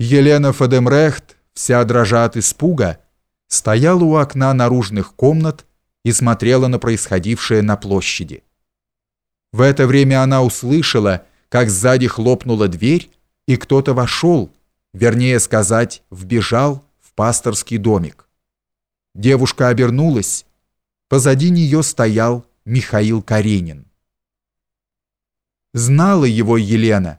Елена Фадемрехт, вся дрожа от испуга, стояла у окна наружных комнат и смотрела на происходившее на площади. В это время она услышала, как сзади хлопнула дверь, и кто-то вошел, вернее сказать, вбежал в пасторский домик. Девушка обернулась. Позади нее стоял Михаил Каренин. Знала его Елена.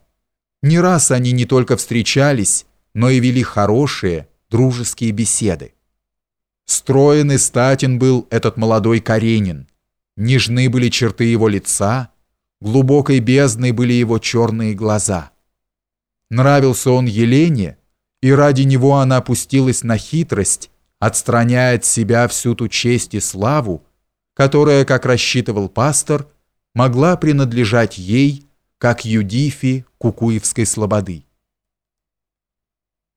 Не раз они не только встречались, но и вели хорошие, дружеские беседы. Строен и статен был этот молодой Каренин. Нежны были черты его лица, глубокой бездной были его черные глаза. Нравился он Елене, и ради него она опустилась на хитрость, отстраняя от себя всю ту честь и славу, которая, как рассчитывал пастор, могла принадлежать ей, как Юдифи Кукуевской слободы.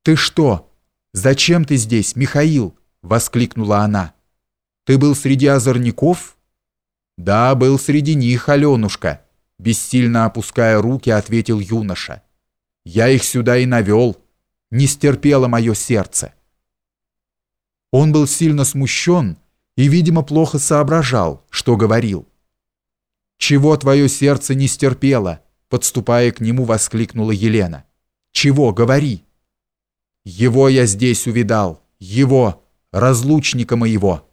«Ты что? Зачем ты здесь, Михаил?» — воскликнула она. «Ты был среди озорников?» «Да, был среди них, Аленушка», — бессильно опуская руки, ответил юноша. «Я их сюда и навел. Не стерпело мое сердце». Он был сильно смущен и, видимо, плохо соображал, что говорил. «Чего твое сердце не стерпело?» Подступая к нему, воскликнула Елена. «Чего? Говори!» Его я здесь увидал, его, разлучника моего.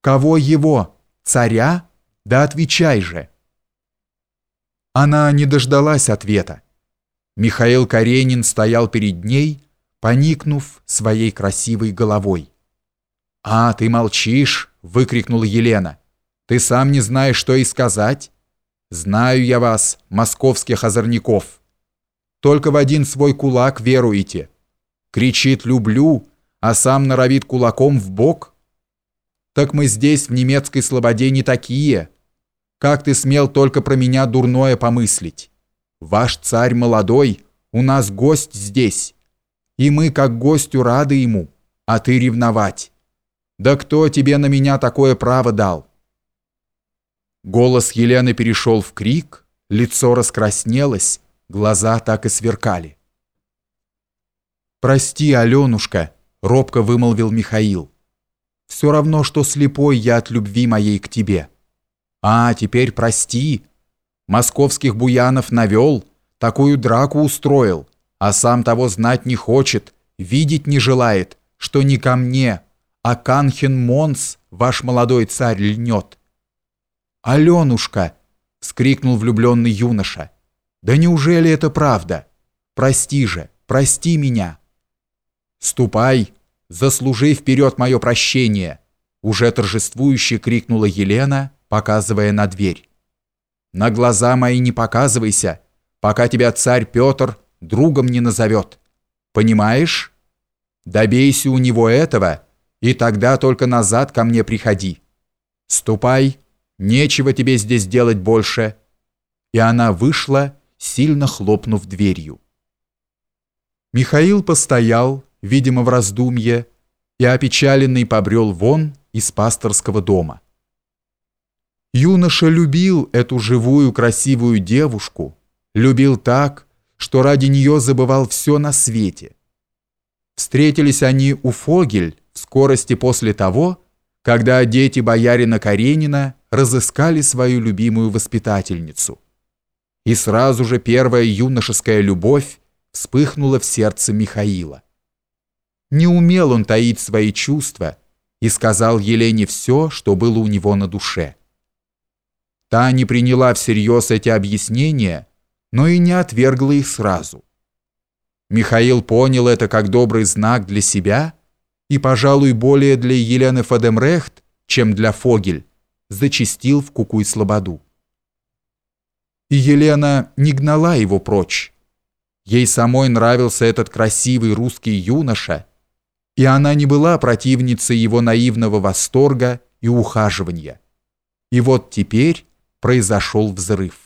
Кого его? Царя? Да отвечай же. Она не дождалась ответа. Михаил Каренин стоял перед ней, поникнув своей красивой головой. «А, ты молчишь!» — выкрикнула Елена. «Ты сам не знаешь, что и сказать? Знаю я вас, московских озорников. Только в один свой кулак веруете кричит «люблю», а сам норовит кулаком в бок? Так мы здесь, в немецкой слободе, не такие. Как ты смел только про меня дурное помыслить? Ваш царь молодой, у нас гость здесь. И мы, как гостю, рады ему, а ты ревновать. Да кто тебе на меня такое право дал?» Голос Елены перешел в крик, лицо раскраснелось, глаза так и сверкали. «Прости, Аленушка», — робко вымолвил Михаил. «Все равно, что слепой я от любви моей к тебе». «А, теперь прости. Московских буянов навел, такую драку устроил, а сам того знать не хочет, видеть не желает, что не ко мне, а Канхен Монс, ваш молодой царь, льнет». «Аленушка!» — вскрикнул влюбленный юноша. «Да неужели это правда? Прости же, прости меня!» «Ступай, заслужи вперед мое прощение!» Уже торжествующе крикнула Елена, показывая на дверь. «На глаза мои не показывайся, пока тебя царь Петр другом не назовет. Понимаешь? Добейся у него этого, и тогда только назад ко мне приходи. Ступай, нечего тебе здесь делать больше». И она вышла, сильно хлопнув дверью. Михаил постоял, видимо, в раздумье, и опечаленный побрел вон из пасторского дома. Юноша любил эту живую красивую девушку, любил так, что ради нее забывал все на свете. Встретились они у Фогель в скорости после того, когда дети боярина Каренина разыскали свою любимую воспитательницу. И сразу же первая юношеская любовь вспыхнула в сердце Михаила. Не умел он таить свои чувства и сказал Елене все, что было у него на душе. Та не приняла всерьез эти объяснения, но и не отвергла их сразу. Михаил понял это как добрый знак для себя и, пожалуй, более для Елены Фадемрехт, чем для Фогель, зачистил в Кукуй-Слободу. И Елена не гнала его прочь. Ей самой нравился этот красивый русский юноша – и она не была противницей его наивного восторга и ухаживания. И вот теперь произошел взрыв.